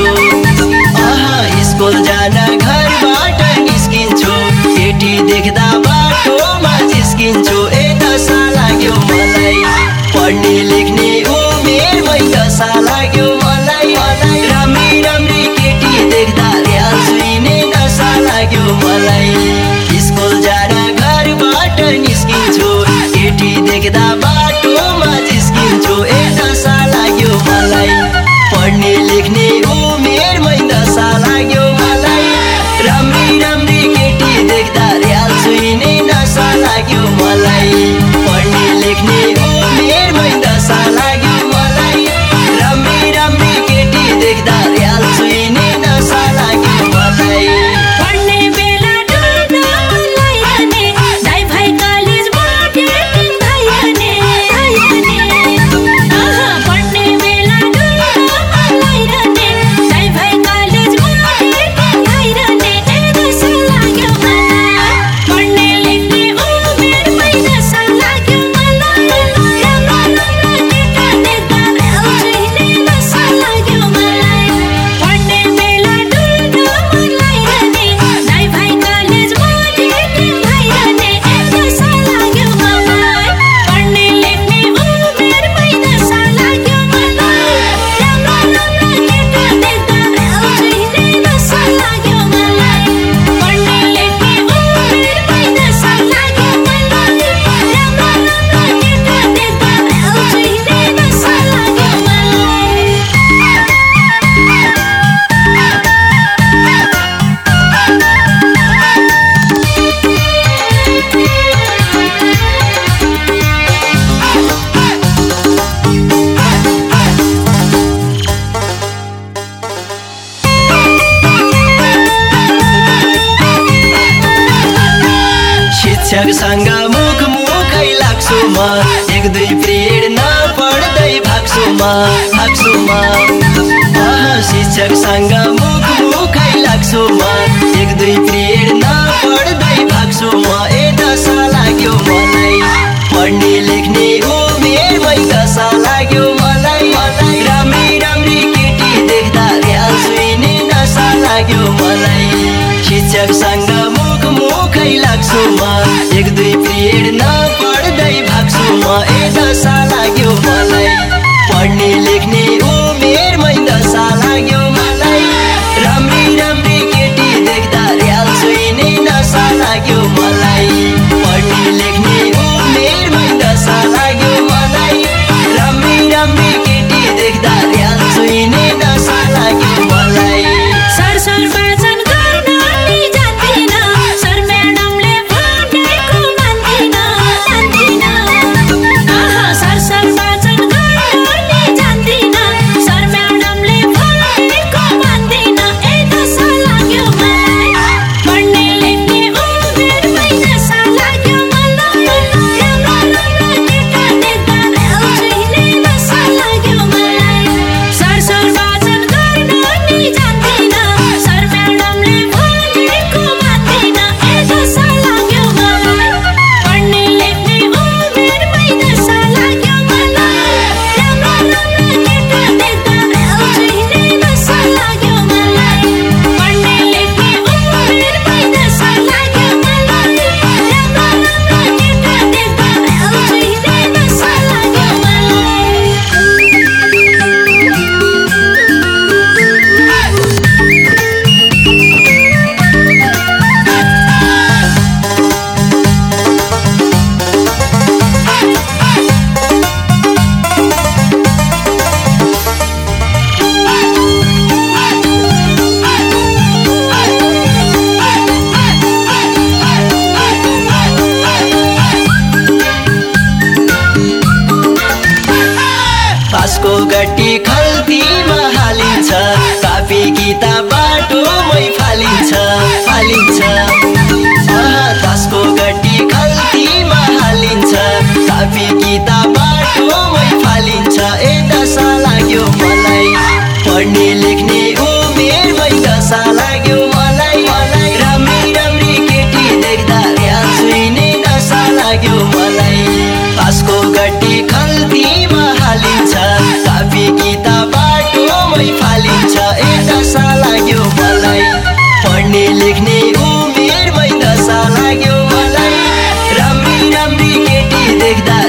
छु। स्कुल जान घरबाट निस्किन्छु केटी देख्दा बाटोमा निस्किन्छु ए दशा लाग्यो मलाई। पढ्ने लेख्ने उमेर मै दशा लाग्यो walay शिक्षकसँग मुख मुखै लाग्छु म एक दुई प्रेरणा पढ्दै भाग्छु म भाग्छु म शिक्षकसँग मुख मुखै लाग्छु म एक दुई प्रेरणा पढ्दै भाग्छु म ए दशा लाग्यो मलाई पढ्ने लेख्ने उमेरमै दशा लाग्यो पढ्ने लेख्ने उमेरमै दशा लाग्यो मलाई। राम्री राम्री केटी देख्दा